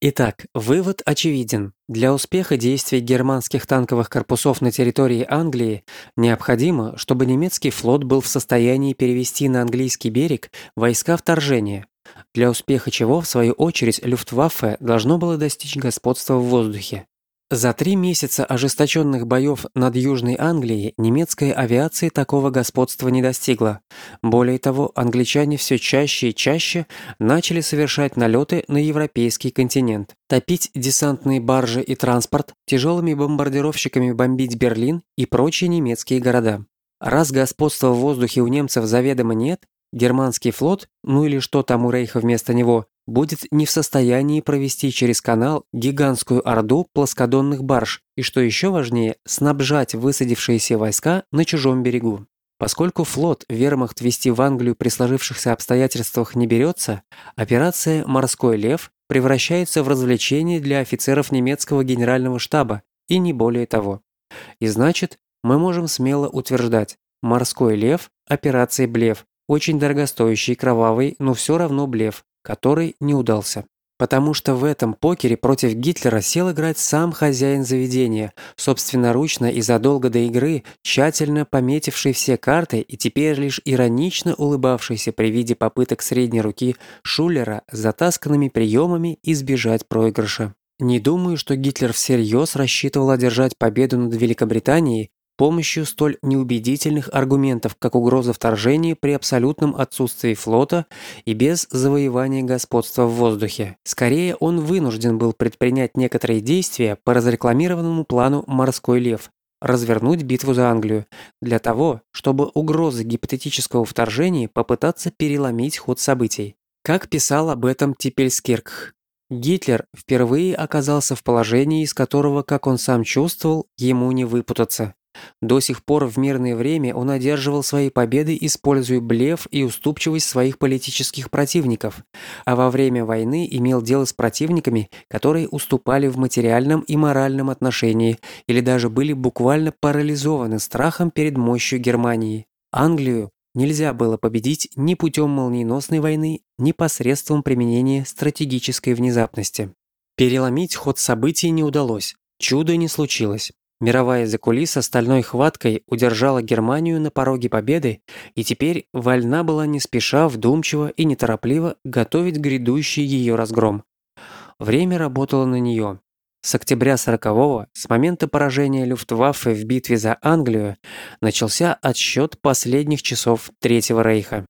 Итак, вывод очевиден. Для успеха действий германских танковых корпусов на территории Англии необходимо, чтобы немецкий флот был в состоянии перевести на английский берег войска вторжения, для успеха чего, в свою очередь, Люфтваффе должно было достичь господства в воздухе. За три месяца ожесточенных боев над Южной Англией немецкая авиация такого господства не достигла. Более того, англичане все чаще и чаще начали совершать налеты на европейский континент, топить десантные баржи и транспорт, тяжелыми бомбардировщиками бомбить Берлин и прочие немецкие города. Раз господства в воздухе у немцев заведомо нет, германский флот, ну или что там у Рейха вместо него, будет не в состоянии провести через канал гигантскую орду плоскодонных барж и, что еще важнее, снабжать высадившиеся войска на чужом берегу. Поскольку флот вермахт вести в Англию при сложившихся обстоятельствах не берется, операция «Морской лев» превращается в развлечение для офицеров немецкого генерального штаба и не более того. И значит, мы можем смело утверждать, «Морской лев» – операция «Блев», очень дорогостоящий, кровавый, но все равно блеф, который не удался. Потому что в этом покере против Гитлера сел играть сам хозяин заведения, собственноручно и задолго до игры, тщательно пометивший все карты и теперь лишь иронично улыбавшийся при виде попыток средней руки Шулера с затасканными приемами избежать проигрыша. Не думаю, что Гитлер всерьез рассчитывал одержать победу над Великобританией помощью столь неубедительных аргументов, как угроза вторжения при абсолютном отсутствии флота и без завоевания господства в воздухе. Скорее, он вынужден был предпринять некоторые действия по разрекламированному плану «Морской лев», развернуть битву за Англию, для того, чтобы угрозы гипотетического вторжения попытаться переломить ход событий. Как писал об этом Типельскирк, Гитлер впервые оказался в положении, из которого, как он сам чувствовал, ему не выпутаться. До сих пор в мирное время он одерживал свои победы, используя блеф и уступчивость своих политических противников, а во время войны имел дело с противниками, которые уступали в материальном и моральном отношении или даже были буквально парализованы страхом перед мощью Германии. Англию нельзя было победить ни путем молниеносной войны, ни посредством применения стратегической внезапности. Переломить ход событий не удалось, чудо не случилось. Мировая закулиса стальной хваткой удержала Германию на пороге победы и теперь вольна была не спеша, вдумчиво и неторопливо готовить грядущий ее разгром. Время работало на нее. С октября 40-го, с момента поражения Люфтваффе в битве за Англию, начался отсчет последних часов Третьего Рейха.